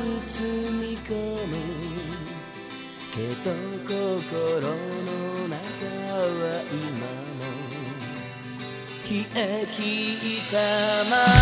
包み込むけど心の中は今も。冷え切ったまま。